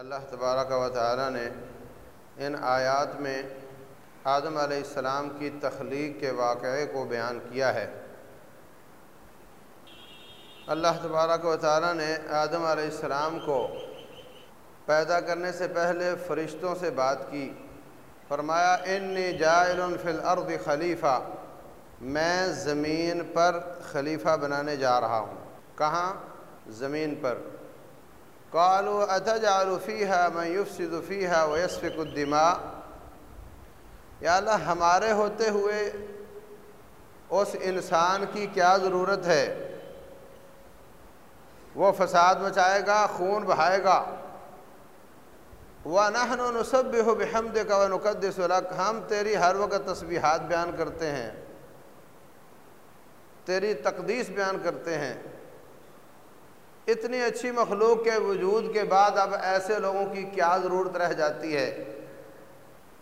اللہ تبارک و تعالی نے ان آیات میں آدم علیہ السلام کی تخلیق کے واقعے کو بیان کیا ہے۔ اللہ تبارک و تعالی نے آدم علیہ السلام کو پیدا کرنے سے پہلے فرشتوں سے بات کی۔ فرمایا، انی جائل فی الارض خلیفہ، میں زمین پر خلیفہ بنانے جا رہا ہوں۔ کہاں؟ زمین پر۔ قالوا اتجعل فیہا من یفسد فیہا ویسفک الدماء؟ یا اللہ، ہمارے ہوتے ہوئے اس انسان کی کیا ضرورت ہے؟ وہ فساد مچائے گا، خون بہائے گا۔ وَنَحْنُ نُسَبِّحُ بِحَمْدِكَ وَنُقَدِّسُ لَكَ۔ ہم تیری ہر وقت تسبیحات بیان کرتے ہیں، تیری تقدیس بیان کرتے ہیں۔ اتنی اچھی مخلوق کے وجود کے بعد اب ایسے لوگوں کی کیا ضرورت رہ جاتی ہے؟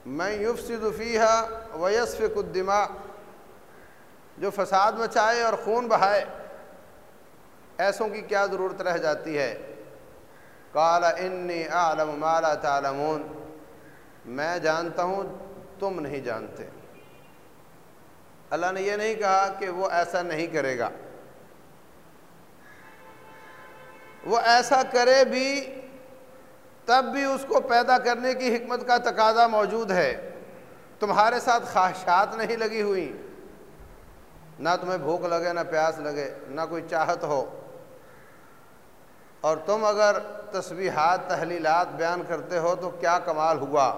میں یفسد فیہا ویسفک الدماء، جو فساد مچائے اور خون بہائے، ایسوں کی کیا ضرورت رہ جاتی ہے؟ قال انی اعلم ما لا تعلمون۔ میں جانتا ہوں، تم نہیں جانتے۔ اللہ نے یہ نہیں کہا کہ وہ ایسا نہیں کرے گا۔ وہ ایسا کرے بھی تب بھی اس کو پیدا کرنے کی حکمت کا تقاضا موجود ہے۔ تمہارے ساتھ خواہشات نہیں لگی ہوئی۔ نہ تمہیں بھوک لگے، نہ پیاس لگے، نہ کوئی چاہت ہو۔ اور تم اگر تسبیحات، تحلیلات بیان کرتے ہو تو کیا کمال ہوا۔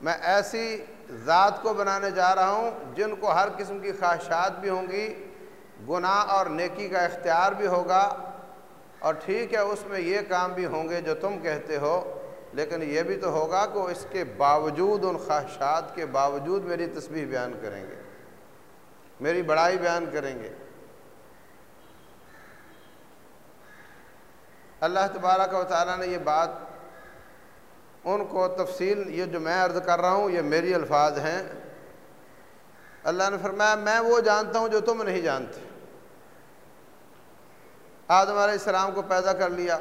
میں ایسی ذات کو بنانے جا رہا ہوں جن کو ہر قسم کی خواہشات بھی ہوں گی، گناہ اور نیکی کا اختیار بھی ہوگا۔ اور ٹھیک ہے، اس میں یہ کام بھی ہوں گے جو تم کہتے ہو، لیکن یہ بھی تو ہوگا کہ اس کے باوجود ان خواہشات کے باوجود میری تسبیح بیان کریں گے، میری بڑائی بیان کریں گے۔ اللہ تبارک و تعالیٰ نے یہ بات، ان کو تفصیل، یہ جو میں عرض کر رہا ہوں، یہ میری الفاظ ہیں۔ اللہ نے فرمایا، میں وہ جانتا ہوں جو تم نہیں جانتے۔ آدم علیہ السلام کو پیدا کر لیا۔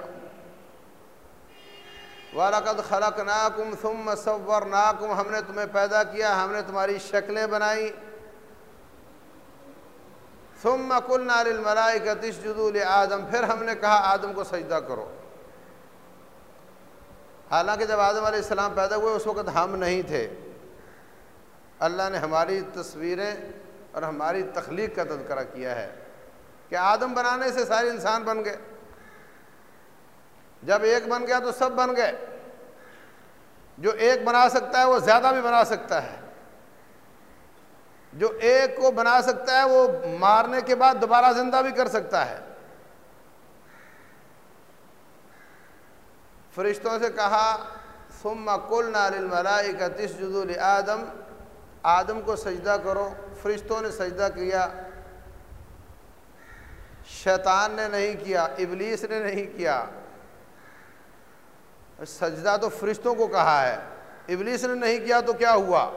وَلَقَدْ خَلَقْنَاكُمْ ثُمَّ صَوَّرْنَاكُمْ۔ ہم نے تمہیں پیدا کیا، ہم نے تمہاری شکلیں بنائی۔ ثم قلنا للملائکۃ اسجدوا لآدم۔ پھر ہم نے کہا، آدم کو سجدہ کرو۔ حالانکہ جب آدم علیہ السلام پیدا ہوئے، اس وقت ہم نہیں تھے۔ اللہ نے ہماری تصویریں اور ہماری تخلیق کا تذکرہ کیا ہے۔ کہ آدم بنانے سے سارے انسان بن گئے۔ جب ایک بن گیا تو سب بن گئے۔ جو ایک بنا سکتا ہے وہ زیادہ بھی بنا سکتا ہے۔ جو ایک کو بنا سکتا ہے وہ مارنے کے بعد دوبارہ زندہ بھی کر سکتا ہے۔ فرشتوں سے کہا، ثم قلنا للملائکۃ اسجدوا لآدم۔ آدم کو سجدہ کرو۔ فرشتوں نے سجدہ کیا۔ شیطان نے نہیں کیا، ابلیس نے نہیں کیا۔ سجدہ تو فرشتوں کو کہا ہے، ابلیس نے نہیں کیا تو کیا ہوا؟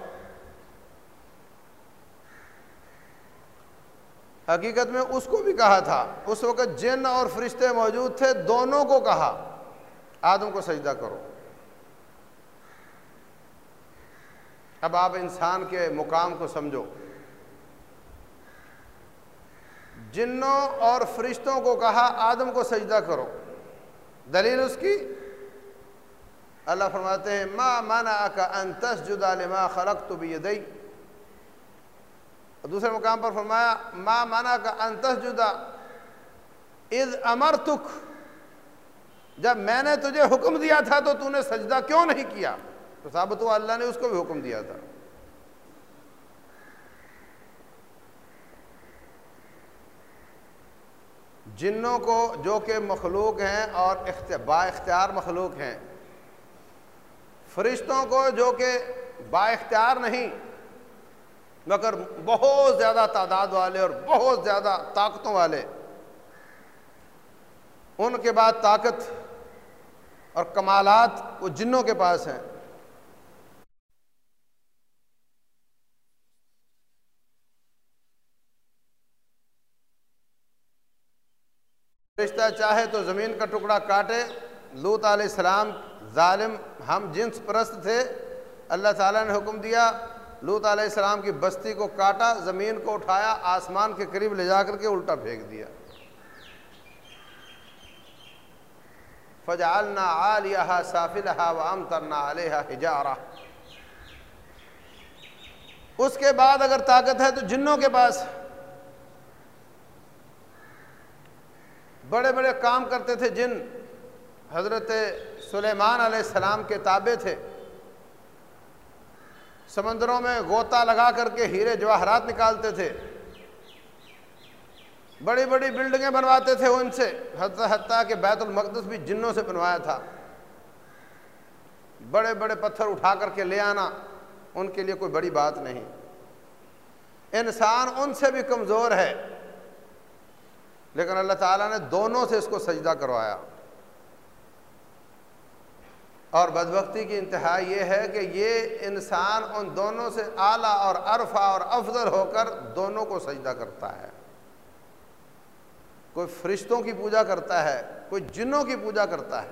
حقیقت میں اس کو بھی کہا تھا۔ اس وقت جن اور فرشتے موجود تھے، دونوں کو کہا، آدم کو سجدہ کرو۔ اب آپ انسان کے مقام کو سمجھو۔ جنوں اور فرشتوں کو کہا، آدم کو سجدہ کرو۔ دلیل اس کی؟ اللہ فرماتے ہیں، ما منعک ان تسجد لما خلقت بیدی دوسرے مقام پر فرمایا، ما منعک ان تسجد اذ امرتک جب میں نے تجھے حکم دیا تھا تو تو نے سجدہ کیوں نہیں کیا؟ تو ثابت ہوا اللہ نے اس کو بھی حکم دیا تھا۔ جنوں کو جو کہ مخلوق ہیں اور با اختیار مخلوق ہیں۔ فرشتوں کو جو کہ با اختیار نہیں، مگر بہت زیادہ تعداد والے اور بہت زیادہ طاقتوں والے۔ ان کے بعد طاقت اور کمالات وہ جنوں کے پاس ہیں۔ رشتہ چاہے تو زمین کا ٹکڑا کاٹے۔ لوت علیہ السلام ظالم، ہم جنس پرست تھے۔ اللہ تعالیٰ نے حکم دیا لوت علیہ السلام کی بستی کو کاٹا، زمین کو اٹھایا، آسمان کے قریب لے جا کر کے الٹا پھینک دیا۔ فجعلنا عالیہا سافلہا وامترنا علیہا حجارہ۔ اس کے بعد اگر طاقت ہے تو جنوں کے پاس بڑے بڑے کام کرتے تھے جن حضرت سلیمان علیہ السلام کے تابع تھے۔ سمندروں میں غوطہ لگا کر کے ہیرے جواہرات نکالتے تھے۔ بڑی بڑی بلڈنگیں بنواتے تھے ان سے۔ حتیٰ کہ بیت المقدس بھی جنوں سے بنوایا تھا۔ بڑے بڑے پتھر اٹھا کر کے لے آنا، ان کے لیے کوئی بڑی بات نہیں۔ انسان ان سے بھی کمزور ہے۔ لیکن اللہ تعالیٰ نے دونوں سے اس کو سجدہ کروایا۔ اور بدبختی کی انتہا یہ ہے کہ یہ انسان ان دونوں سے اعلیٰ اور عرفہ اور افضل ہو کر دونوں کو سجدہ کرتا ہے۔ کوئی فرشتوں کی پوجا کرتا ہے، کوئی جنوں کی پوجا کرتا ہے۔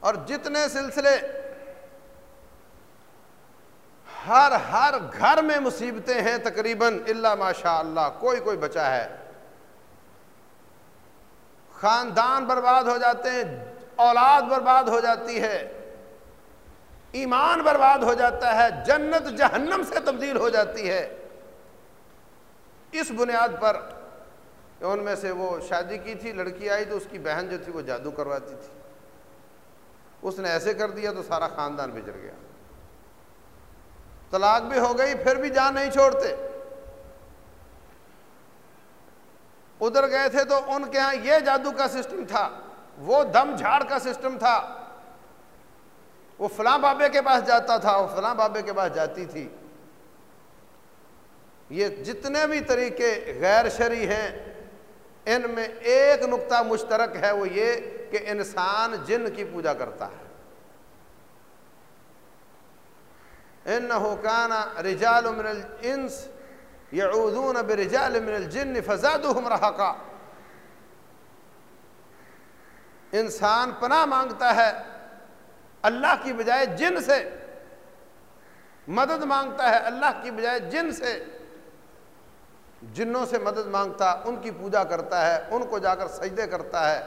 اور جتنے سلسلے ہر ہر گھر میں مصیبتیں ہیں تقریباً اللہ ماشاء اللہ کوئی کوئی بچا ہے۔ خاندان برباد ہو جاتے ہیں، اولاد برباد ہو جاتی ہے، ایمان برباد ہو جاتا ہے، جنت جہنم سے تبدیل ہو جاتی ہے۔ اس بنیاد پر ان میں سے وہ شادی کی تھی، لڑکی آئی تو اس کی بہن جو تھی وہ جادو کرواتی تھی۔ اس نے ایسے کر دیا تو سارا خاندان بچڑ گیا۔ طلاق بھی ہو گئی، پھر بھی جان نہیں چھوڑتے۔ ادھر گئے تھے تو ان کے ہاں یہ جادو کا سسٹم تھا، وہ دم جھاڑ کا سسٹم تھا۔ وہ فلاں بابے کے پاس جاتا تھا، وہ فلاں بابے کے پاس جاتی تھی۔ یہ جتنے بھی طریقے غیر شرعی ہیں، ان میں ایک نقطہ مشترک ہے وہ یہ کہ انسان جن کی پوجا کرتا ہے۔ انہو کانا رجال من الانس یعوذون برجال من الجن فزادوہم رحقا انسان پناہ مانگتا ہے اللہ کی بجائے جن سے، مدد مانگتا ہے اللہ کی بجائے جن سے۔ جنوں سے مدد مانگتا، ان کی پوجا کرتا ہے، ان کو جا کر سجدے کرتا ہے۔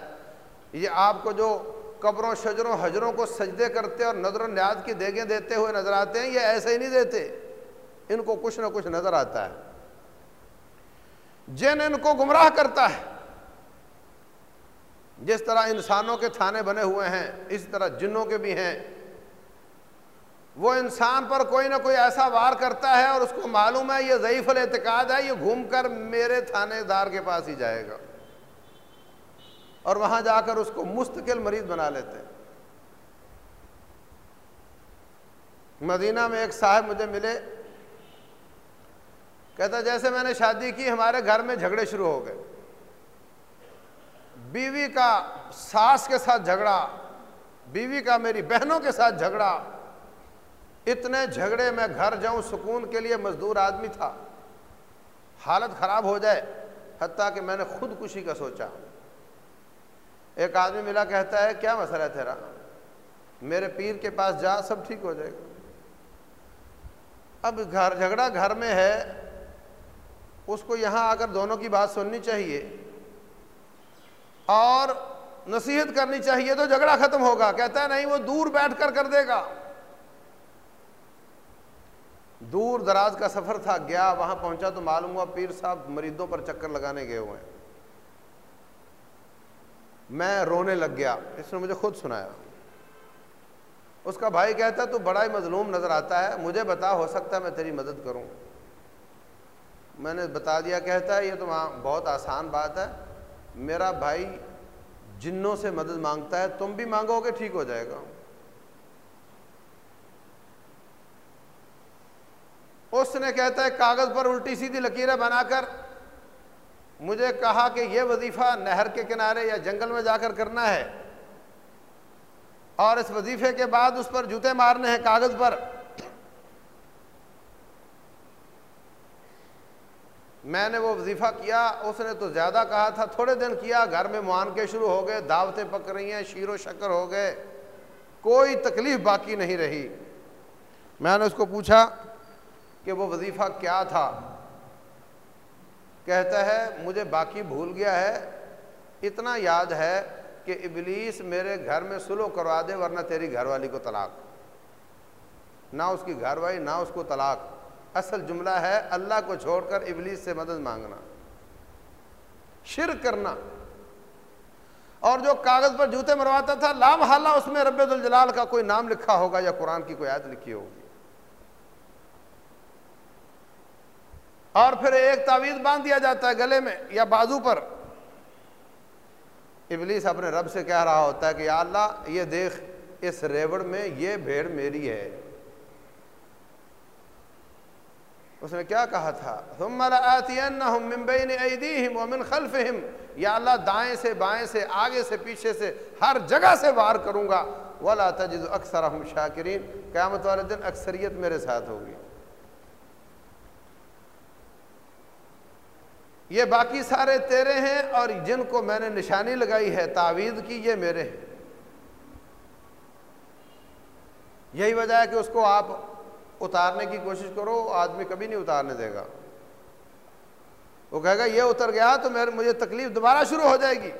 یہ آپ کو جو قبروں، شجروں، حجروں کو سجدے کرتے اور نظر و نیاز کی دیگیں دیتے ہوئے نظر آتے ہیں، یہ ایسے ہی نہیں دیتے۔ ان کو کچھ نہ کچھ نظر آتا ہے۔ جن ان کو گمراہ کرتا ہے۔ جس طرح انسانوں کے تھانے بنے ہوئے ہیں، اس طرح جنوں کے بھی ہیں۔ وہ انسان پر کوئی نہ کوئی ایسا وار کرتا ہے اور اس کو معلوم ہے، یہ ضعیف الاعتقاد ہے، یہ گھوم کر میرے تھانے دار کے پاس ہی جائے گا۔ اور وہاں جا کر اس کو مستقل مریض بنا لیتے ہیں۔ مدینہ میں ایک صاحب مجھے ملے۔ کہتا جیسے میں نے شادی کی، ہمارے گھر میں جھگڑے شروع ہو گئے۔ بیوی کا ساس کے ساتھ جھگڑا، بیوی کا میری بہنوں کے ساتھ جھگڑا، اتنے جھگڑے میں گھر جاؤں، سکون کے لیے مزدور آدمی تھا۔ حالت خراب ہو جائے، حتیٰ کہ میں نے خود کشی کا سوچا۔ ایک آدمی ملا، کہتا ہے، کیا مسئلہ ہے تیرا؟ میرے پیر کے پاس جا، سب ٹھیک ہو جائے گا۔ اب گھر جھگڑا گھر میں ہے اس کو یہاں آ کر دونوں کی بات سننی چاہیے اور نصیحت کرنی چاہیے تو جھگڑا ختم ہوگا۔ کہتا ہے نہیں، وہ دور بیٹھ کر کر دے گا۔ دور دراز کا سفر تھا، گیا، وہاں پہنچا تو معلوم ہوا پیر صاحب مریضوں پر چکر لگانے گئے ہوئے ہیں۔ میں رونے لگ گیا، اس نے مجھے خود سنایا۔ اس کا بھائی کہتا ہے، تو بڑا ہی مظلوم نظر آتا ہے، مجھے بتا، ہو سکتا ہے میں تیری مدد کروں۔ میں نے بتا دیا کہتا ہے، یہ تو بہت آسان بات ہے۔ میرا بھائی جنوں سے مدد مانگتا ہے، تم بھی مانگو گے، ٹھیک ہو جائے گا۔ اس نے کہتا ہے، کاغذ پر الٹی سیدھی لکیریں بنا کر۔ مجھے کہا کہ یہ وظیفہ نہر کے کنارے یا جنگل میں جا کر کرنا ہے۔ اور اس وظیفے کے بعد اس پر جوتے مارنے ہیں کاغذ پر۔ میں نے وہ وظیفہ کیا، اس نے تو زیادہ کہا تھا، تھوڑے دن کیا، گھر میں معانقے شروع ہو گئے، دعوتیں پک رہی ہیں، شیر و شکر ہو گئے، کوئی تکلیف باقی نہیں رہی۔ میں نے اس کو پوچھا کہ وہ وظیفہ کیا تھا؟ کہتا ہے، مجھے باقی بھول گیا ہے، اتنا یاد ہے کہ ابلیس میرے گھر میں سلو کروا دے، ورنہ تیری گھر والی کو طلاق۔ نہ اس کی گھر والی، نہ اس کو طلاق۔ اصل جملہ ہے اللہ کو چھوڑ کر ابلیس سے مدد مانگنا، شرک کرنا۔ اور جو کاغذ پر جوتے مرواتا تھا لام حالہ اس میں رب الجلال کا کوئی نام لکھا ہوگا یا قرآن کی کوئی آیت لکھی ہوگی۔ اور پھر ایک تعویذ باندھ دیا جاتا ہے گلے میں یا بازو پر۔ ابلیس اپنے رب سے کہہ رہا ہوتا ہے کہ یا اللہ، یہ دیکھ، اس ریوڑ میں یہ بھیڑ میری ہے۔ اس نے کیا کہا تھا؟ ثم لآتینہم من بین ایدیہم ومن خلفہم، یا اللہ دائیں سے بائیں سے، آگے سے پیچھے سے، ہر جگہ سے وار کروں گا۔ ولا تجد اکثرہم شاکرین، قیامت والے دن اکثریت میرے ساتھ ہوگی۔ یہ باقی سارے تیرے ہیں اور جن کو میں نے نشانی لگائی ہے، تعویذ کی، یہ میرے ہیں۔ یہی وجہ ہے کہ اس کو آپ اتارنے کی کوشش کرو آدمی کبھی نہیں اتارنے دے گا۔ وہ کہے گا، یہ اتر گیا تو میرے مجھے تکلیف دوبارہ شروع ہو جائے گی۔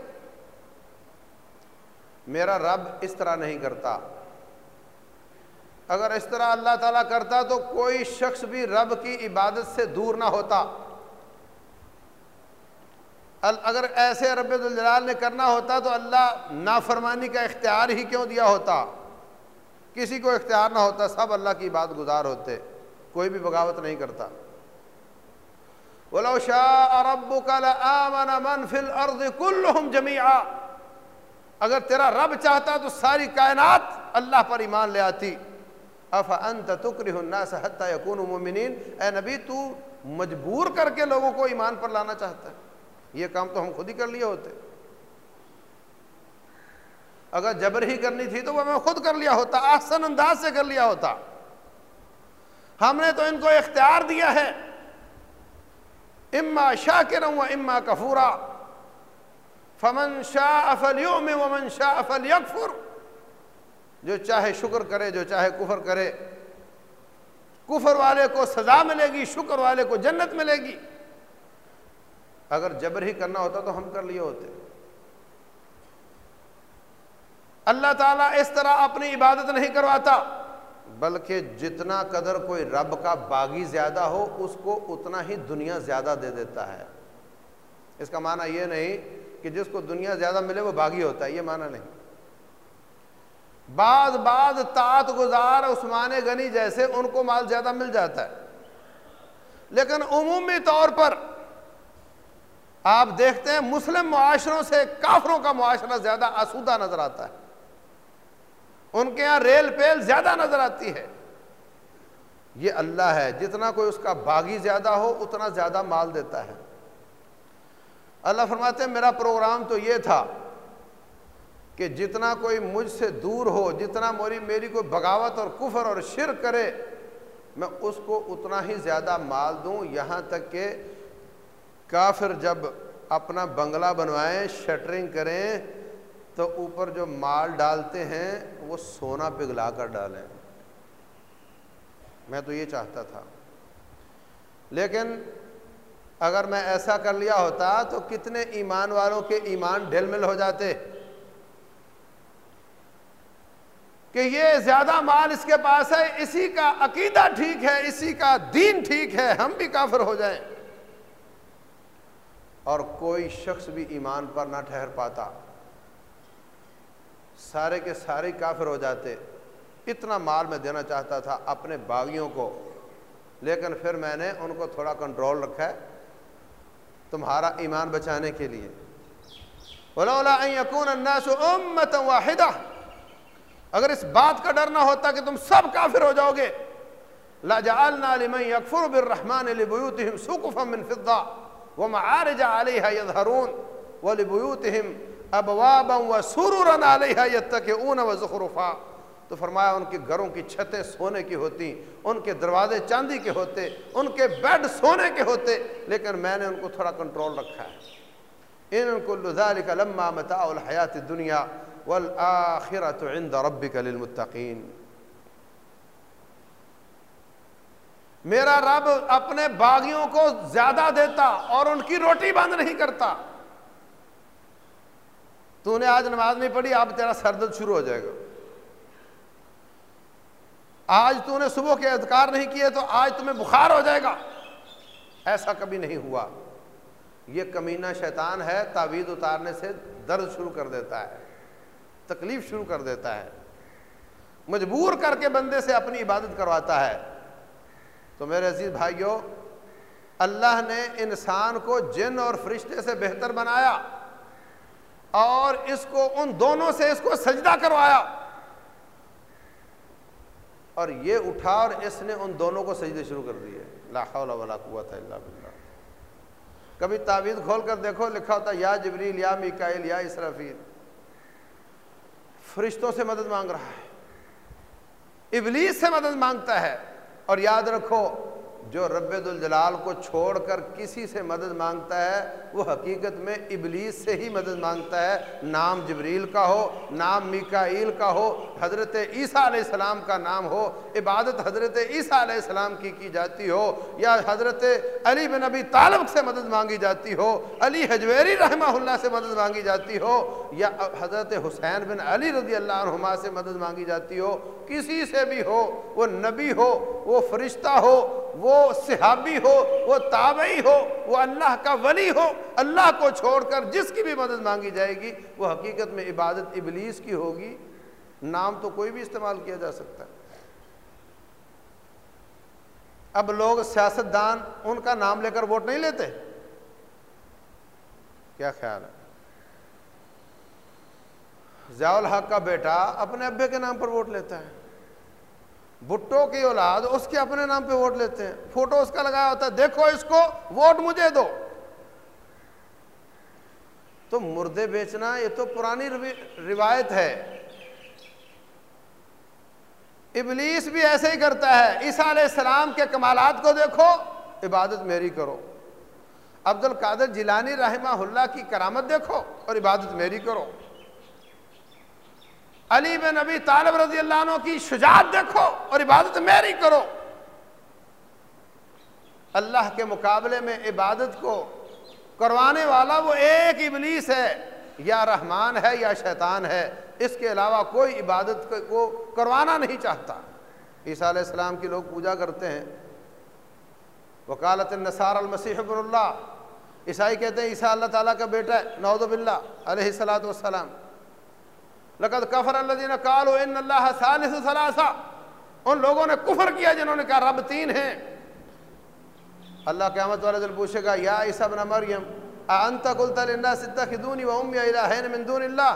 میرا رب اس طرح نہیں کرتا۔ اگر اس طرح اللہ تعالیٰ کرتا تو کوئی شخص بھی رب کی عبادت سے دور نہ ہوتا۔ اگر ایسے رب الجلال نے کرنا ہوتا تو اللہ نافرمانی کا اختیار ہی کیوں دیا ہوتا؟ کسی کو اختیار نہ ہوتا، سب اللہ کی بات گزار ہوتے، کوئی بھی بغاوت نہیں کرتا۔ وَلَوْ شَاءَ رَبُّكَ لَآمَنَ مَنْ فِي الْأَرْضِ كُلُّهُمْ جَمِيعًا۔ اگر تیرا رب چاہتا تو ساری کائنات اللہ پر ایمان لے آتی۔ أَفَأَنْتَ تُكْرِهُ النَّاسَ حَتَّى يَكُونُ مُؤْمِنِينَ؟ اے نبی، تو مجبور کر کے لوگوں کو ایمان پر لانا چاہتا ہے۔ یہ کام تو ہم خود ہی کر لیے ہوتے۔ ہیں اگر جبر ہی کرنی تھی تو وہ میں خود کر لیا ہوتا آسن انداز سے کر لیا ہوتا۔ ہم نے تو ان کو اختیار دیا ہے۔ اما شاکرا و اما کفورا۔ فمن شاء فلیؤمن ومن شاء فلیکفر۔ جو چاہے شکر کرے، جو چاہے کفر کرے۔ کفر والے کو سزا ملے گی، شکر والے کو جنت ملے گی۔ اگر جبر ہی کرنا ہوتا تو ہم کر لیے ہوتے۔ اللہ تعالیٰ اس طرح اپنی عبادت نہیں کرواتا۔ بلکہ جتنا قدر کوئی رب کا باغی زیادہ ہو، اس کو اتنا ہی دنیا زیادہ دے دیتا ہے۔ اس کا معنی یہ نہیں کہ جس کو دنیا زیادہ ملے وہ باغی ہوتا ہے، یہ معنی نہیں۔ بعض بعض تات گزار عثمان غنی جیسے ان کو مال زیادہ مل جاتا ہے۔ لیکن عمومی طور پر آپ دیکھتے ہیں مسلم معاشروں سے کافروں کا معاشرہ زیادہ آسودہ نظر آتا ہے۔ ان کے یہاں ریل پیل زیادہ نظر آتی ہے۔ یہ اللہ ہے، جتنا کوئی اس کا باغی زیادہ ہو، اتنا زیادہ مال دیتا ہے۔ اللہ فرماتے ہیں، میرا پروگرام تو یہ تھا کہ جتنا کوئی مجھ سے دور ہو، جتنا موری میری کوئی بغاوت اور کفر اور شرک کرے، میں اس کو اتنا ہی زیادہ مال دوں۔ یہاں تک کہ کافر جب اپنا بنگلہ بنوائیں، شٹرنگ کریں تو اوپر جو مال ڈالتے ہیں، وہ سونا پگھلا کر ڈالیں۔ میں تو یہ چاہتا تھا۔ لیکن اگر میں ایسا کر لیا ہوتا تو کتنے ایمان والوں کے ایمان ڈھل مل ہو جاتے۔ کہ یہ زیادہ مال اس کے پاس ہے، اسی کا عقیدہ ٹھیک ہے، اسی کا دین ٹھیک ہے، ہم بھی کافر ہو جائیں۔ اور کوئی شخص بھی ایمان پر نہ ٹھہر پاتا۔ سارے کے سارے کافر ہو جاتے۔ اتنا مال میں دینا چاہتا تھا اپنے باغیوں کو، لیکن پھر میں نے ان کو تھوڑا کنٹرول رکھا ہے تمہارا ایمان بچانے کے لیے۔ واحدہ اگر اس بات کا ڈر نہ ہوتا کہ تم سب کافر ہو جاؤ گے۔ لَجَعَلْنَا لِمَنْ يَكْفُرُ بِالرَّحْمَانِ لِبُيُوتِهِمْ سُقُفًا مِّن فِضَّةٍ ومعارج علیہا یظہرون ولبیوتہم ابوابا وسرورا علیہا یتکئون وزخرفا۔ تو فرمایا ان کے گھروں کی چھتیں سونے کی ہوتی ان کے دروازے چاندی کے ہوتے، ان کے بیڈ سونے کے ہوتے، لیکن میں نے ان کو تھوڑا کنٹرول رکھا ہے۔ ان کو ذالک لما متاع الحیات دنیا والآخرت عند ربک للمتقین۔ میرا رب اپنے باغیوں کو زیادہ دیتا اور ان کی روٹی بند نہیں کرتا۔ تو نے آج نماز نہیں پڑھی اب تیرا سردرد شروع ہو جائے گا آج تو نے صبح کے اذکار نہیں کیے تو آج تمہیں بخار ہو جائے گا ایسا کبھی نہیں ہوا یہ کمینہ شیطان ہے تعویذ اتارنے سے درد شروع کر دیتا ہے تکلیف شروع کر دیتا ہے مجبور کر کے بندے سے اپنی عبادت کرواتا ہے تو میرے عزیز بھائیوں اللہ نے انسان کو جن اور فرشتے سے بہتر بنایا اور اس کو ان دونوں سے اس کو سجدہ کروایا۔ اور یہ اٹھا اور اس نے ان دونوں کو سجدے شروع کر دیے۔ لا حول ولا قوت الا باللہ۔ کبھی تعویذ کھول کر دیکھو، لکھا ہوتا یا جبریل، یا میکائل یا اسرافیل۔ فرشتوں سے مدد مانگ رہا ہے۔ ابلیس سے مدد مانگتا ہے۔ اور یاد رکھو جو رب الجلال کو چھوڑ کر کسی سے مدد مانگتا ہے، وہ حقیقت میں ابلیس سے ہی مدد مانگتا ہے۔ نام جبریل کا ہو، نام میکائیل کا ہو، حضرت عیسیٰ علیہ السلام کا نام ہو، عبادت حضرت عیسیٰ علیہ السلام کی کی جاتی ہو، یا حضرت علی بن ابی طالب سے مدد مانگی جاتی ہو، علی حجویری رحمہ اللہ سے مدد مانگی جاتی ہو، یا حضرت حسین بن علی رضی اللہ عنہما سے مدد مانگی جاتی ہو کسی سے بھی ہو، وہ نبی ہو، وہ فرشتہ ہو، وہ صحابی ہو، وہ تابعی ہو، وہ اللہ کا ولی ہو، اللہ کو چھوڑ کر جس کی بھی مدد مانگی جائے گی، وہ حقیقت میں عبادت ابلیس کی ہوگی۔ نام تو کوئی بھی استعمال کیا جا سکتا۔ ہے اب لوگ سیاست دان ان کا نام لے کر ووٹ نہیں لیتے۔ کیا خیال ہے؟ ضیاء الحق کا بیٹا اپنے ابے کے نام پر ووٹ لیتا ہے۔ بھٹو کی اولاد اس کے اپنے نام پہ ووٹ لیتے ہیں۔ فوٹو اس کا لگایا ہوتا ہے، دیکھو اس کو، ووٹ مجھے دو۔ تو مردے بیچنا یہ تو پرانی روایت ہے۔ ابلیس بھی ایسے ہی کرتا ہے۔ عیسیٰ علیہ السلام کے کمالات کو دیکھو، عبادت میری کرو۔ عبد القادر جیلانی رحمہ اللہ کی کرامت دیکھو اور عبادت میری کرو۔ علی بن نبی طالب رضی اللہ عنہ کی شجاعت دیکھو اور عبادت میری کرو۔ اللہ کے مقابلے میں عبادت کو کروانے والا وہ ایک ابلیس ہے۔ یا رحمان ہے یا شیطان ہے۔ اس کے علاوہ کوئی عبادت کو کروانا نہیں چاہتا۔ عیسیٰ علیہ السلام کی لوگ پوجا کرتے ہیں۔ وکالت النصار المسیح ابن اللہ عیسائی کہتے ہیں، عیسیٰ اللہ تعالیٰ کا بیٹا ہے، نعوذ باللہ علیہ السلاۃ والسلام۔ لقد کفر الذین قالوا ان اللہ ثالث ثلاثہ ان لوگوں نے کفر کیا جنہوں نے کہا رب تین ہیں۔ اللہ قیامت والے دن پوچھے گا، یا عیسیٰ بن مریم انت قلت للناس اتخذونی و امی الہین من دون اللہ؟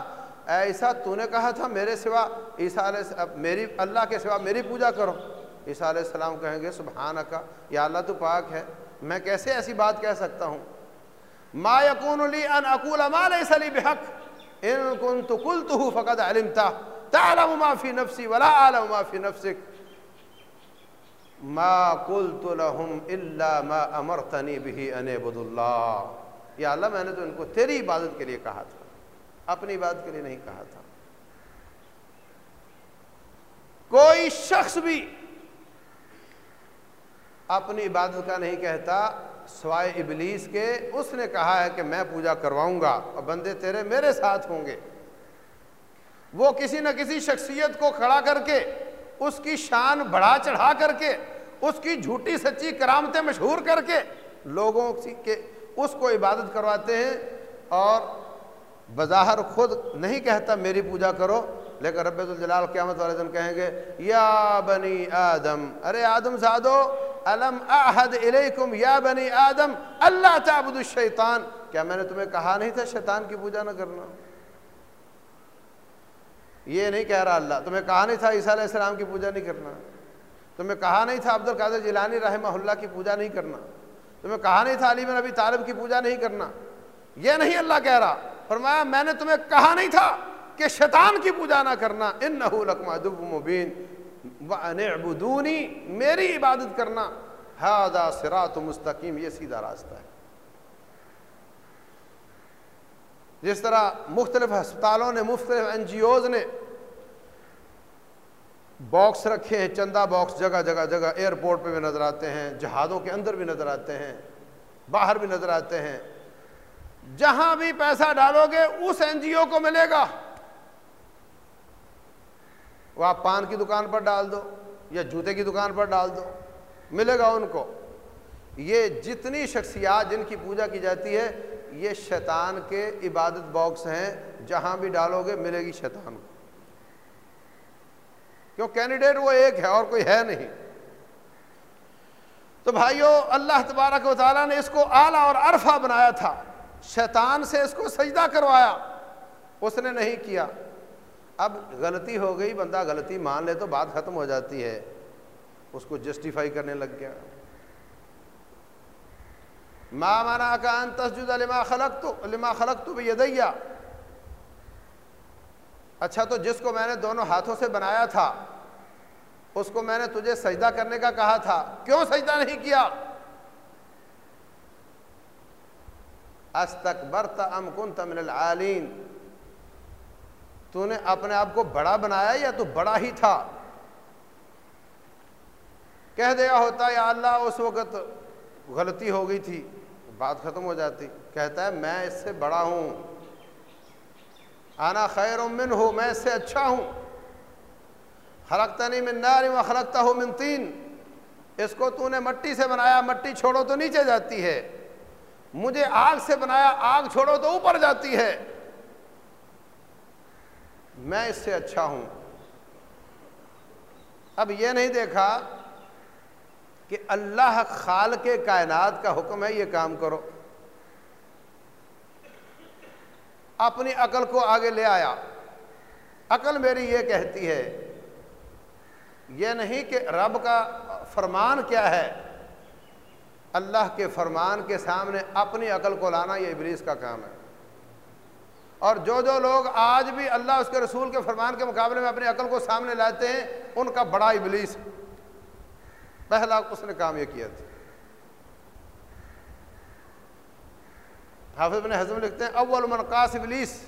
اے عیسیٰ تو نے کہا تھا میرے سوا عیسیٰ علیہ میری، اللہ کے سوا میری پوجا کرو۔ عیسیٰ علیہ السلام کہیں گے، سبحانکا، یا اللہ تو پاک ہے۔ میں کیسے ایسی بات کہہ سکتا ہوں؟ ما یکون لی ان اقول ما لیس لی بحق۔ ان كنت قلته فقد علمته تعلم ما في نفسي ولا اعلم ما في نفسك ما قلت لهم الا ما امرتني به ان اعبدوا الله یا اللہ، میں نے تو ان کو تیری عبادت کے لیے کہا تھا، اپنی عبادت کے لیے نہیں کہا تھا۔ کوئی شخص بھی اپنی عبادت کا نہیں کہتا سوائے ابلیس کے، اس نے کہا ہے کہ میں پوجا کرواؤں گا اور بندے تیرے میرے ساتھ ہوں گے۔ وہ کسی نہ کسی شخصیت کو کھڑا کر کے، اس کی شان بڑھا چڑھا کر کے، اس کی جھوٹی سچی کرامتیں مشہور کر کے لوگوں کے اس کو عبادت کرواتے ہیں اور بظاہر خود نہیں کہتا میری پوجا کرو۔ لیکن رب الجلال قیامت والے دن کہیں گے، یا بنی آدم۔ ارے آدم زادو، الم احد الیکم یا بنی آدم، اللہ تعبد الشیطان۔ کیا میں نے تمہیں کہا نہیں تھا شیطان کی پوجا نہ کرنا؟ یہ نہیں کہہ رہا اللہ، تمہیں کہا نہیں تھا عیسیٰ علیہ السلام کی پوجا نہیں کرنا۔ تمہیں کہا نہیں تھا عبد القادر جیلانی رحمہ اللہ کی پوجا نہیں کرنا۔ تمہیں کہا نہیں تھا علی بن ابی طالب کی پوجا نہیں کرنا۔ یہ نہیں اللہ کہہ رہا۔ فرمایا، میں نے تمہیں کہا نہیں تھا۔ کہ شیطان کی پوجا نہ کرنا ان نہ دب مبین ابودونی میری عبادت کرنا۔ ہادا سرات مستقیم، یہ سیدھا راستہ ہے۔ جس طرح مختلف ہسپتالوں نے، مختلف این جی اوز نے باکس رکھے ہیں، چندہ باکس جگہ جگہ جگہ، ایئرپورٹ پہ بھی نظر آتے ہیں، جہازوں کے اندر بھی نظر آتے ہیں، باہر بھی نظر آتے ہیں۔ جہاں بھی پیسہ ڈالو گے، اس این جی او کو ملے گا۔ وہ آپ پان کی دکان پر ڈال دو یا جوتے کی دکان پر ڈال دو، ملے گا ان کو۔ یہ جتنی شخصیات جن کی پوجا کی جاتی ہے، یہ شیطان کے عبادت باکس ہیں، جہاں بھی ڈالو گے ملے گی شیطان کو۔ کیوں کینڈیڈیٹ وہ ایک ہے اور کوئی ہے نہیں۔ تو بھائیو، اللہ تبارک و تعالیٰ نے اس کو اعلیٰ اور عرفہ بنایا تھا۔ شیطان سے اس کو سجدہ کروایا، اس نے نہیں کیا۔ اب غلطی ہو گئی، بندہ غلطی مان لے تو بات ختم ہو جاتی ہے۔ اس کو جسٹیفائی کرنے لگ گیا۔ ما مانا کا ان تسجد لما خلق تو لما خلق تو اچھا تو جس کو میں نے دونوں ہاتھوں سے بنایا تھا، اس کو میں نے تجھے سجدہ کرنے کا کہا تھا۔ کیوں سجدہ نہیں کیا؟ استکبرت ام کنت من العالین۔ تو نے اپنے آپ کو بڑا بنایا یا تو بڑا ہی تھا کہہ دیا ہوتا یا اللہ اس وقت غلطی ہو گئی تھی بات ختم ہو جاتی کہتا ہے میں اس سے بڑا ہوں آنا خیر من ہو میں اس سے اچھا ہوں خلقتا نہیں من نار و خلقتا ہو من تین اس کو تو نے مٹی سے بنایا مٹی چھوڑو تو نیچے جاتی ہے مجھے آگ سے بنایا آگ چھوڑو تو اوپر جاتی ہے میں اس سے اچھا ہوں۔ اب یہ نہیں دیکھا کہ اللہ خال کے کائنات کا حکم ہے یہ کام کرو۔ اپنی عقل کو آگے لے آیا۔ عقل میری یہ کہتی ہے، یہ نہیں کہ رب کا فرمان کیا ہے۔ اللہ کے فرمان کے سامنے اپنی عقل کو لانا یہ ابلیس کا کام ہے۔ اور جو جو لوگ آج بھی اللہ اس کے رسول کے فرمان کے مقابلے میں اپنی عقل کو سامنے لاتے ہیں، ان کا بڑا ابلیس پہلا اس نے کام یہ کیا تھا۔ حافظ بن حضم لکھتے ہیں، اول من قاس ابلیس،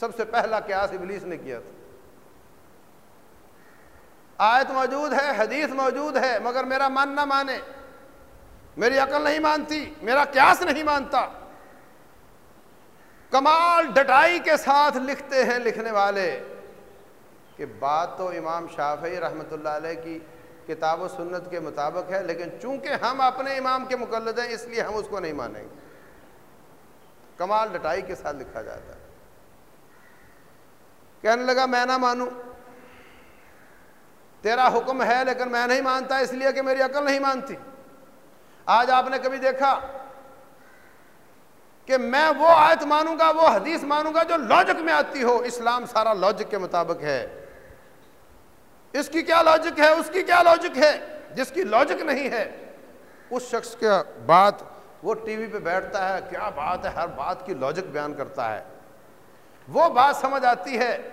سب سے پہلا قیاس ابلیس نے کیا تھا۔ آیت موجود ہے، حدیث موجود ہے، مگر میرا من نہ مانے۔ میری عقل نہیں مانتی، میرا قیاس نہیں مانتا۔ کمال ڈٹائی کے ساتھ لکھتے ہیں لکھنے والے کہ بات تو امام شافعی رحمۃ اللہ علیہ کی کتاب و سنت کے مطابق ہے، لیکن چونکہ ہم اپنے امام کے مقلد ہیں، اس لیے ہم اس کو نہیں مانیں گے۔ کمال ڈٹائی کے ساتھ لکھا جاتا ہے۔ کہنے لگا، میں نہ مانوں۔ تیرا حکم ہے، لیکن میں نہیں مانتا، اس لیے کہ میری عقل نہیں مانتی۔ آج آپ نے کبھی دیکھا کہ میں وہ آیت مانوں گا، وہ حدیث مانوں گا جو لاجک میں آتی ہو۔ اسلام سارا لاجک کے مطابق ہے۔ اس کی کیا لاجک ہے؟ اس کی کیا لاجک ہے؟ جس کی لاجک نہیں ہے۔ اس شخص کا بات وہ ٹی وی پہ بیٹھتا ہے، کیا بات ہے؟ ہر بات کی لاجک بیان کرتا ہے۔ وہ بات سمجھ آتی ہے،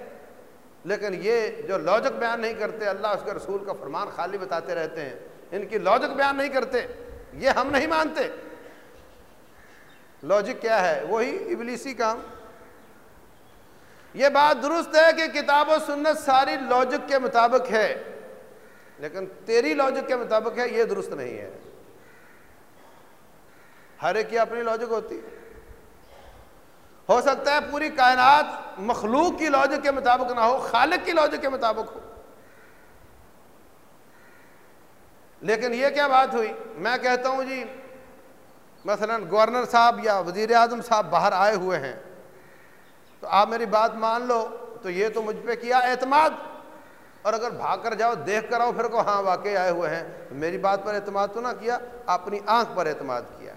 لیکن یہ جو لاجک بیان نہیں کرتے، اللہ اس کے رسول کا فرمان خالی بتاتے رہتے ہیں۔ ان کی لاجک بیان نہیں کرتے، یہ ہم نہیں مانتے۔ لاجک کیا ہے؟ وہی ابلیسی کام۔ یہ بات درست ہے کہ کتاب و سنت ساری لاجک کے مطابق ہے، لیکن تیری لاجک کے مطابق ہے، یہ درست نہیں ہے۔ ہر ایک کی اپنی لاجک ہوتی۔ ہو سکتا ہے پوری کائنات مخلوق کی لاجک کے مطابق نہ ہو، خالق کی لاجک کے مطابق ہو۔ لیکن یہ کیا بات ہوئی؟ میں کہتا ہوں جی مثلا گورنر صاحب یا وزیر اعظم صاحب باہر آئے ہوئے ہیں، تو آپ میری بات مان لو، تو یہ تو مجھ پہ کیا اعتماد؟ اور اگر بھاگ کر جاؤ، دیکھ کر آؤ پھر کو ہاں واقعی آئے ہوئے ہیں۔ میری بات پر اعتماد تو نہ کیا، اپنی آنکھ پر اعتماد کیا۔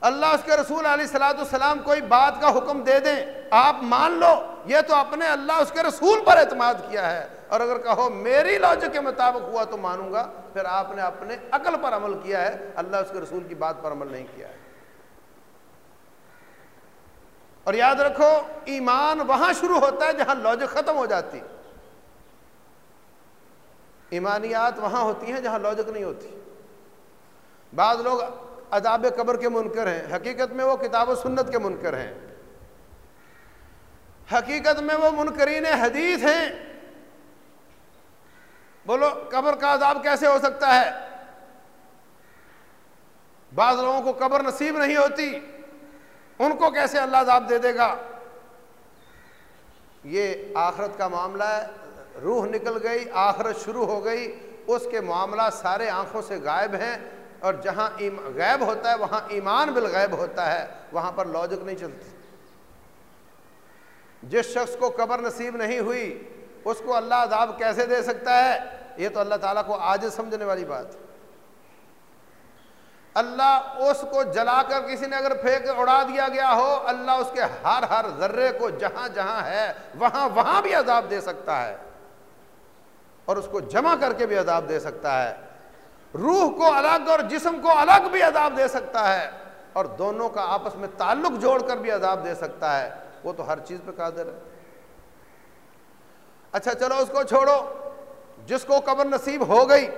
اللہ اس کے رسول علیہ السلاۃ السلام کوئی بات کا حکم دے دیں، آپ مان لو، یہ تو اپنے اللہ اس کے رسول پر اعتماد کیا ہے۔ اور اگر کہو میری لاجک کے مطابق ہوا تو مانوں گا، پھر آپ نے اپنے عقل پر عمل کیا ہے، اللہ اس کے رسول کی بات پر عمل نہیں کیا ہے۔ اور یاد رکھو، ایمان وہاں شروع ہوتا ہے جہاں لاجک ختم ہو جاتی۔ ایمانیات وہاں ہوتی ہیں جہاں لاجک نہیں ہوتی۔ بعض لوگ عذاب قبر کے منکر ہیں، حقیقت میں وہ کتاب و سنت کے منکر ہیں۔ حقیقت میں وہ منکرین حدیث ہیں۔ بولو، قبر کا عذاب کیسے ہو سکتا ہے؟ بعض لوگوں کو قبر نصیب نہیں ہوتی، ان کو کیسے اللہ عذاب دے دے گا؟ یہ آخرت کا معاملہ ہے، روح نکل گئی، آخرت شروع ہو گئی، اس کے معاملہ سارے آنکھوں سے غائب ہیں، اور جہاں غیب ہوتا ہے، وہاں ایمان بالغیب ہوتا ہے، وہاں پر لاجک نہیں چلتی۔ جس شخص کو قبر نصیب نہیں ہوئی اس کو اللہ عذاب کیسے دے سکتا ہے؟ یہ تو اللہ تعالیٰ کو آج سمجھنے والی بات۔ اللہ اس کو جلا کر کسی نے اگر پھینک اڑا دیا گیا ہو، اللہ اس کے ہر ہر ذرے کو جہاں جہاں ہے، وہاں وہاں بھی عذاب دے سکتا ہے۔ اور اس کو جمع کر کے بھی عذاب دے سکتا ہے۔ روح کو الگ اور جسم کو الگ بھی عذاب دے سکتا ہے۔ اور دونوں کا آپس میں تعلق جوڑ کر بھی عذاب دے سکتا ہے۔ وہ تو ہر چیز پہ قادر ہے۔ اچھا چلو اس کو چھوڑو۔ جس کو قبر نصیب ہو گئی،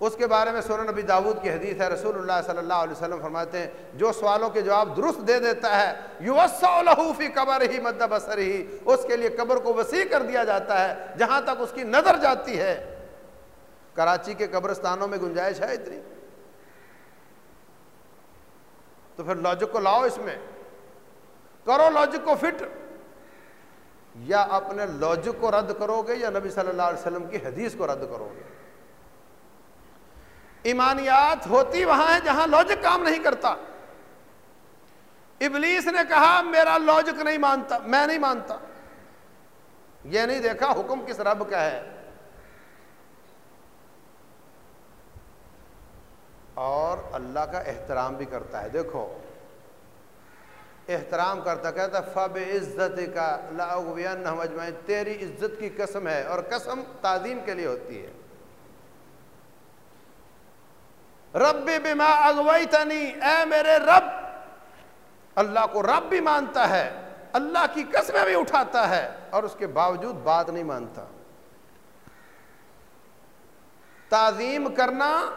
اس کے بارے میں سورہ نبی داود کی حدیث ہے۔ رسول اللہ صلی اللہ علیہ وسلم فرماتے ہیں، جو سوالوں کے جواب درست دے دیتا ہے لہو فی قبر ہی مد بسر ہی اس کے لیے قبر کو وسیع کر دیا جاتا ہے، جہاں تک اس کی نظر جاتی ہے۔ کراچی کے قبرستانوں میں گنجائش ہے اتنی۔ تو پھر لاجک کو لاؤ اس میں۔ کرو لاجک کو فٹ یا اپنے لاجک کو رد کرو گے یا نبی صلی اللہ علیہ وسلم کی حدیث کو رد کرو گے؟ ایمانیات ہوتی وہاں ہے جہاں لاجک کام نہیں کرتا۔ ابلیس نے کہا، میرا لاجک نہیں مانتا، میں نہیں مانتا۔ یہ نہیں دیکھا حکم کس رب کا ہے۔ اور اللہ کا احترام بھی کرتا ہے۔ دیکھو احترام کرتا کہتا فب عزت کا مجمعین تیری عزت کی قسم ہے اور قسم تعظیم کے لیے ہوتی ہے۔ رب بما اغویتنی، اے میرے رب، اللہ کو رب بھی مانتا ہے، اللہ کی قسمیں بھی اٹھاتا ہے اور اس کے باوجود بات نہیں مانتا۔ تعظیم کرنا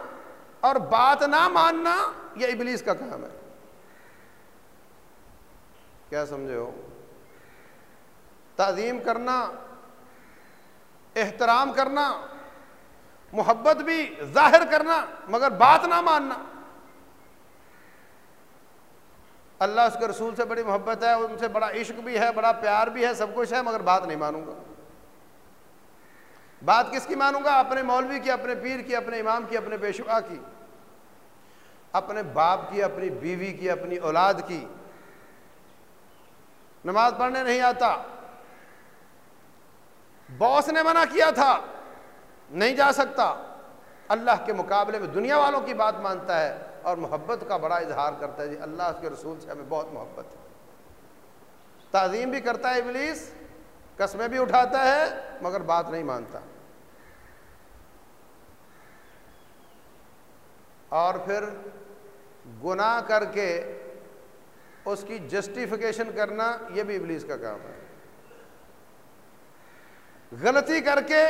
اور بات نہ ماننا، یہ ابلیس کا کام ہے۔ کیا سمجھے ہو؟ تعظیم کرنا، احترام کرنا، محبت بھی ظاہر کرنا، مگر بات نہ ماننا۔ اللہ اس کے رسول سے بڑی محبت ہے، ان سے بڑا عشق بھی ہے، بڑا پیار بھی ہے، سب کچھ ہے، مگر بات نہیں مانوں گا۔ بات کس کی مانوں گا؟ اپنے مولوی کی، اپنے پیر کی، اپنے امام کی، اپنے پیشوا کی۔ اپنے باپ کی، اپنی بیوی کی، اپنی اولاد کی۔ نماز پڑھنے نہیں آتا۔ باس نے منع کیا تھا، نہیں جا سکتا۔ اللہ کے مقابلے میں دنیا والوں کی بات مانتا ہے اور محبت کا بڑا اظہار کرتا ہے۔ جی اللہ اس کے رسول سے ہمیں بہت محبت ہے۔ تعظیم بھی کرتا ہے ابلیس، قسمیں بھی اٹھاتا ہے، مگر بات نہیں مانتا۔ اور پھر گناہ کر کے اس کی جسٹیفیکیشن کرنا یہ بھی ابلیس کا کام ہے۔ غلطی کر کے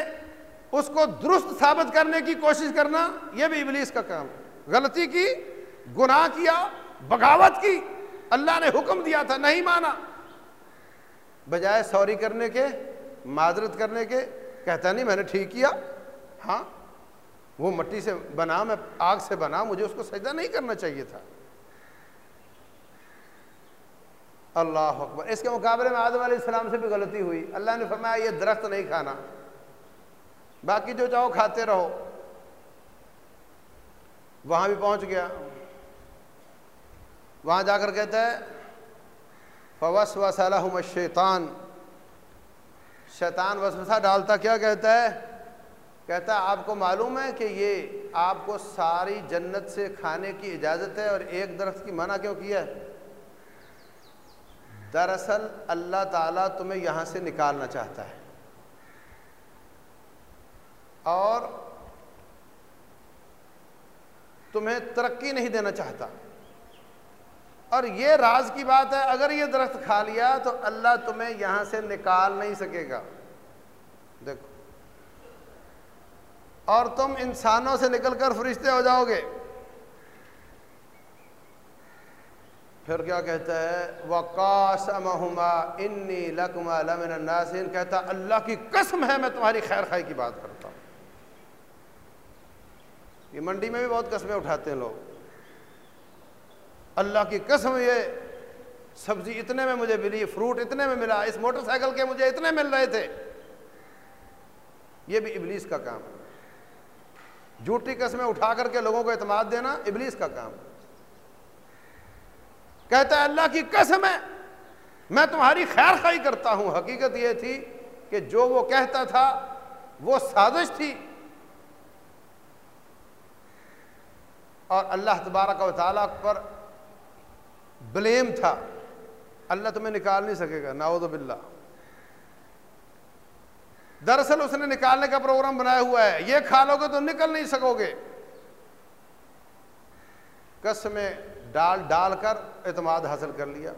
اس کو درست ثابت کرنے کی کوشش کرنا یہ بھی ابلیس کا کام ہے۔ غلطی کی، گناہ کیا، بغاوت کی، اللہ نے حکم دیا تھا، نہیں مانا۔ بجائے سوری کرنے کے، معذرت کرنے کے، کہتا نہیں میں نے ٹھیک کیا۔ ہاں وہ مٹی سے بنا، میں آگ سے بنا، مجھے اس کو سجدہ نہیں کرنا چاہیے تھا۔ اللہ اکبر۔ اس کے مقابلے میں آدم علیہ السلام سے بھی غلطی ہوئی۔ اللہ نے فرمایا، یہ درخت نہیں کھانا۔ باقی جو چاہو کھاتے رہو۔ وہاں بھی پہنچ گیا۔ وہاں جا کر کہتا ہے فوس و صلاح شیطان شیطان وسوسہ ڈالتا کیا کہتا ہے؟ کہتا ہے، آپ کو معلوم ہے کہ یہ آپ کو ساری جنت سے کھانے کی اجازت ہے اور ایک درخت کی منع کیوں کیا ہے؟ دراصل اللہ تعالیٰ تمہیں یہاں سے نکالنا چاہتا ہے۔ اور تمہیں ترقی نہیں دینا چاہتا۔ اور یہ راز کی بات ہے، اگر یہ درخت کھا لیا تو اللہ تمہیں یہاں سے نکال نہیں سکے گا۔ دیکھو، اور تم انسانوں سے نکل کر فرشتے ہو جاؤ گے۔ پھر کیا کہتا ہے؟ وقاسمہما انی لکما لمن الناسین کہتا اللہ کی قسم ہے، میں تمہاری خیر خائی کی بات کرتا ہوں۔ یہ منڈی میں بھی بہت قسمیں اٹھاتے ہیں لوگ۔ اللہ کی قسم، یہ سبزی اتنے میں مجھے ملی فروٹ اتنے میں ملا، اس موٹر سائیکل کے مجھے اتنے مل رہے تھے۔ یہ بھی ابلیس کا کام۔ ہے جھوٹی قسمیں اٹھا کر کے لوگوں کو اعتماد دینا ابلیس کا کام۔ ہے کہتا ہے اللہ کی قسم ہے، میں تمہاری خیر خائی کرتا ہوں۔ حقیقت یہ تھی کہ جو وہ کہتا تھا، وہ سازش تھی۔ اور اللہ تبارک و تعالیٰ پر بلیم تھا۔ اللہ تمہیں نکال نہیں سکے گا ناود باللہ۔ دراصل اس نے نکالنے کا پروگرام بنایا ہوا ہے۔ یہ کھا لو گے تو نکل نہیں سکو گے۔ قسمیں ڈال ڈال کر اعتماد حاصل کر لیا۔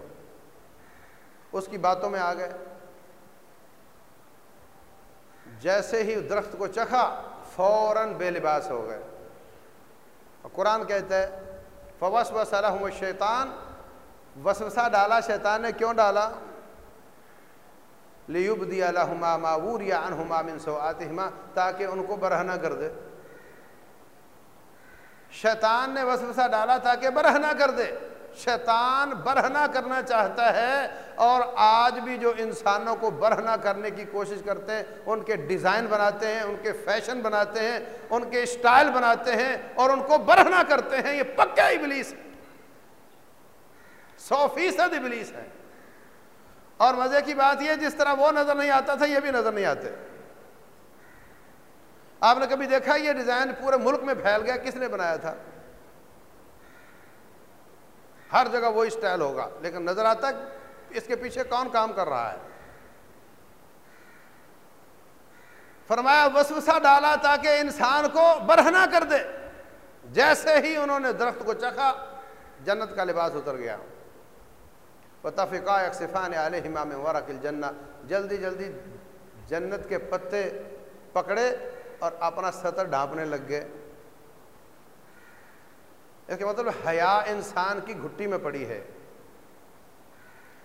اس کی باتوں میں آ گئے جیسے ہی درخت کو چکھا، فوراً بے لباس ہو گئے۔ اور قرآن کہتا ہے فوس و صلاح شیطان وسوسہ ڈالا، شیطان نے کیوں ڈالا؟ لیوب دیا الحما معور یا انہما من آتما تاکہ ان کو برہنہ کر دے۔ شیطان نے وسوسہ ڈالا تاکہ برہنہ کر دے۔ شیطان برہنہ کرنا چاہتا ہے اور آج بھی جو انسانوں کو برہنہ کرنے کی کوشش کرتے ہیں، ان کے ڈیزائن بناتے ہیں، ان کے فیشن بناتے ہیں، ان کے اسٹائل بناتے ہیں اور ان کو برہنہ کرتے ہیں، یہ پکا ابلیس سو فیصد ابلیس ہے۔ اور مزے کی بات یہ جس طرح وہ نظر نہیں آتا تھا، یہ بھی نظر نہیں آتے۔ آپ نے کبھی دیکھا یہ ڈیزائن پورے ملک میں پھیل گیا؟ کس نے بنایا تھا؟ ہر جگہ وہ اسٹائل ہوگا، لیکن نظر آتا اس کے پیچھے کون کام کر رہا ہے۔ فرمایا، وسوسہ ڈالا تاکہ انسان کو برہنا کر دے۔ جیسے ہی انہوں نے درخت کو چکھا، جنت کا لباس اتر گیا۔ تفقہ اقصفان علیہ امام ورق الجنہ جلدی جلدی جنت کے پتے پکڑے۔ اور اپنا سطر ڈھانپنے لگ گئے۔ اس کے مطلب حیا انسان کی گھٹی میں پڑی ہے۔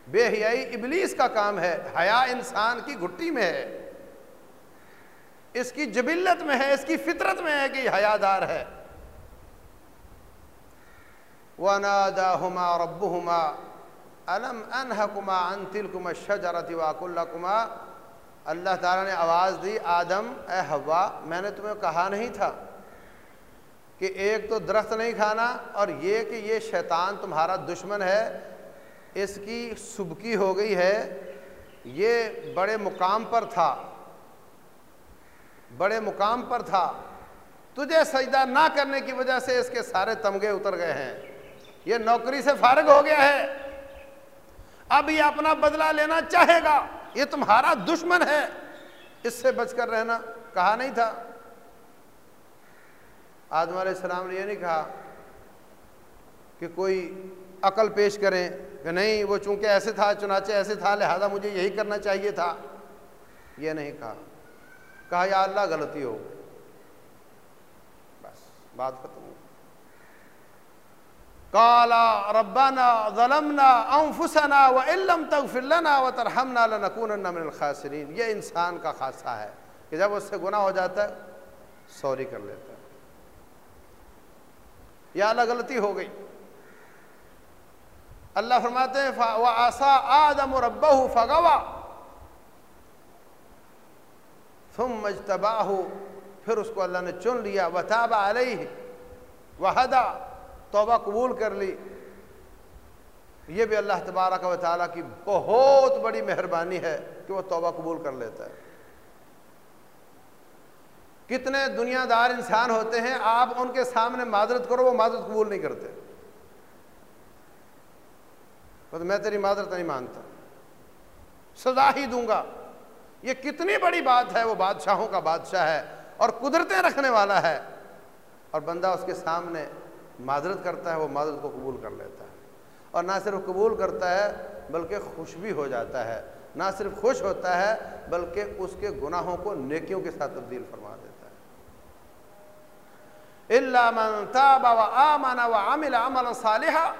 بے حیائی ابلیس کا کام ہے، حیا انسان کی گھٹی میں ہے۔ اس کی جبلت میں ہے، اس کی فطرت میں ہے کہ حیا دار ہے۔ وَنَادَاهُمَا رَبُّهُمَا، أَلَمْ أَنْهَكُمَا عَنْ تِلْكُمَا الشَّجَرَةِ وَأَقُلْ لَكُمَا اللہ تعالیٰ نے آواز دی، آدم، اے ہوا میں نے تمہیں کہا نہیں تھا کہ ایک تو درخت نہیں کھانا اور یہ کہ یہ شیطان تمہارا دشمن ہے، اس کی سبکی ہو گئی ہے، یہ بڑے مقام پر تھا، بڑے مقام پر تھا۔ تجھے سجدہ نہ کرنے کی وجہ سے اس کے سارے تمغے اتر گئے ہیں۔ یہ نوکری سے فارغ ہو گیا ہے۔ اب یہ اپنا بدلہ لینا چاہے گا۔ یہ تمہارا دشمن ہے۔ اس سے بچ کر رہنا۔ کہا نہیں تھا۔ آدم علیہ السلام نے یہ نہیں کہا کہ کوئی عقل پیش کریں کہ نہیں، وہ چونکہ ایسے تھا، چنانچہ ایسے تھا، لہذا مجھے یہی کرنا چاہیے تھا۔ یہ نہیں کہا۔ کہا، یا اللہ غلطی ہو۔ بس، بات ختم ہو قالا ربنا ظلمنا انفسنا وان لم تغفر لنا وترحمنا لنكونن من الخاسرین۔ یہ انسان کا خاصہ ہے کہ جب اس سے گناہ ہو جاتا ہے، سوری کر لیتا ہے۔ یا اللہ غلطی ہو گئی۔ اللہ فرماتے ہیں وَعَصَا آدَمُ رَبَّهُ فَغَوَا ثُمَّ اجْتَبَاهُ۔ پھر اس کو اللہ نے چن لیا۔ وَتَابَ عَلَيْهِ۔ وَحَدَا توبہ قبول کر لی۔ یہ بھی اللہ تبارک و تعالیٰ کی بہت بڑی مہربانی ہے کہ وہ توبہ قبول کر لیتا ہے۔ کتنے دنیا دار انسان ہوتے ہیں، آپ ان کے سامنے معذرت کرو، وہ معذرت قبول نہیں کرتے۔ تو میں تیری معذرت نہیں مانتا۔ سزا ہی دوں گا۔ یہ کتنی بڑی بات ہے، وہ بادشاہوں کا بادشاہ ہے اور قدرتیں رکھنے والا ہے۔ اور بندہ اس کے سامنے معذرت کرتا ہے، وہ معذرت کو قبول کر لیتا ہے۔ اور نہ صرف قبول کرتا ہے، بلکہ خوش بھی ہو جاتا ہے۔ نہ صرف خوش ہوتا ہے، بلکہ اس کے گناہوں کو نیکیوں کے ساتھ تبدیل فرما دیتا ہے۔ اللہ من تاب و آمن و عمل عملا صالحا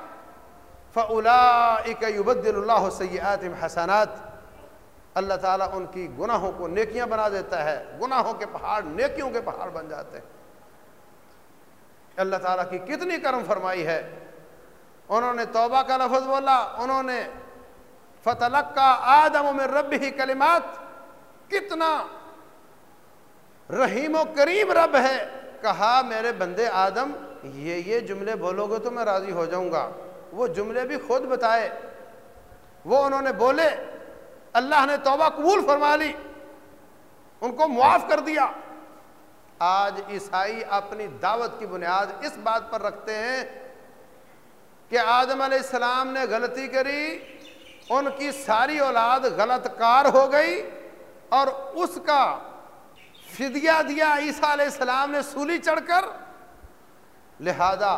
فاولئک یبدل اللہ اللہ تعالیٰ ان کی گناہوں کو نیکیاں بنا دیتا ہے۔ گناہوں کے پہاڑ نیکیوں کے پہاڑ بن جاتے ہیں۔ اللہ تعالیٰ کی کتنی کرم فرمائی ہے۔ انہوں نے توبہ کا لفظ بولا، انہوں نے فتلق کا آدم میں رب ہی کلمات۔ کتنا رحیم و کریم رب ہے۔ کہا، میرے بندے آدم، یہ یہ جملے بولو گے تو میں راضی ہو جاؤں گا۔ وہ جملے بھی خود بتائے۔ وہ انہوں نے بولے، اللہ نے توبہ قبول فرما لی، ان کو معاف کر دیا۔ آج عیسائی اپنی دعوت کی بنیاد اس بات پر رکھتے ہیں کہ آدم علیہ السلام نے غلطی کری، ان کی ساری اولاد غلط کار ہو گئی اور اس کا فدیہ دیا عیسیٰ علیہ السلام نے سولی چڑھ کر۔ لہذا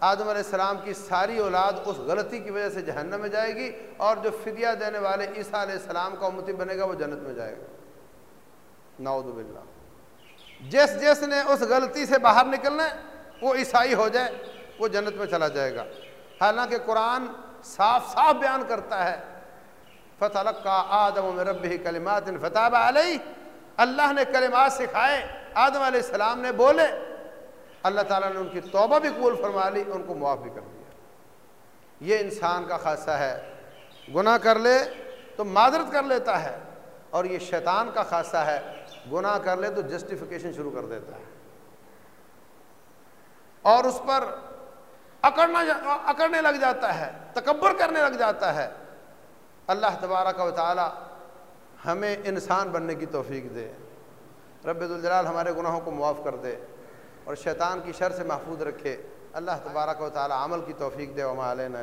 آدم علیہ السلام کی ساری اولاد اس غلطی کی وجہ سے جہنم میں جائے گی اور جو فدیہ دینے والے عیسیٰ علیہ السلام کا امتی بنے گا وہ جنت میں جائے گا۔ نعوذ باللہ۔ جس جس نے اس غلطی سے باہر نکلنا وہ عیسائی ہو جائے، وہ جنت میں چلا جائے گا۔ حالانکہ قرآن صاف صاف بیان کرتا ہے فتح کا آدم میں رب ہی کلمات فتح علیہ اللہ نے کلمات سکھائے، آدم علیہ السلام نے بولے۔ اللہ تعالیٰ نے ان کی توبہ بھی قبول فرما لی، ان کو معاف بھی کر دیا۔ یہ انسان کا خاصہ ہے۔ گناہ کر لے تو معذرت کر لیتا ہے، اور یہ شیطان کا خاصہ ہے۔ گناہ کر لے تو جسٹیفیکیشن شروع کر دیتا ہے۔ اور اس پر اکڑنا اکڑنے لگ جاتا ہے، تکبر کرنے لگ جاتا ہے۔ اللہ تبارک و تعالی ہمیں انسان بننے کی توفیق دے۔ رب الجلال ہمارے گناہوں کو معاف کر دے اور شیطان کی شر سے محفوظ رکھے۔ اللہ تبارک و تعالی عمل کی توفیق دے۔ وما علینا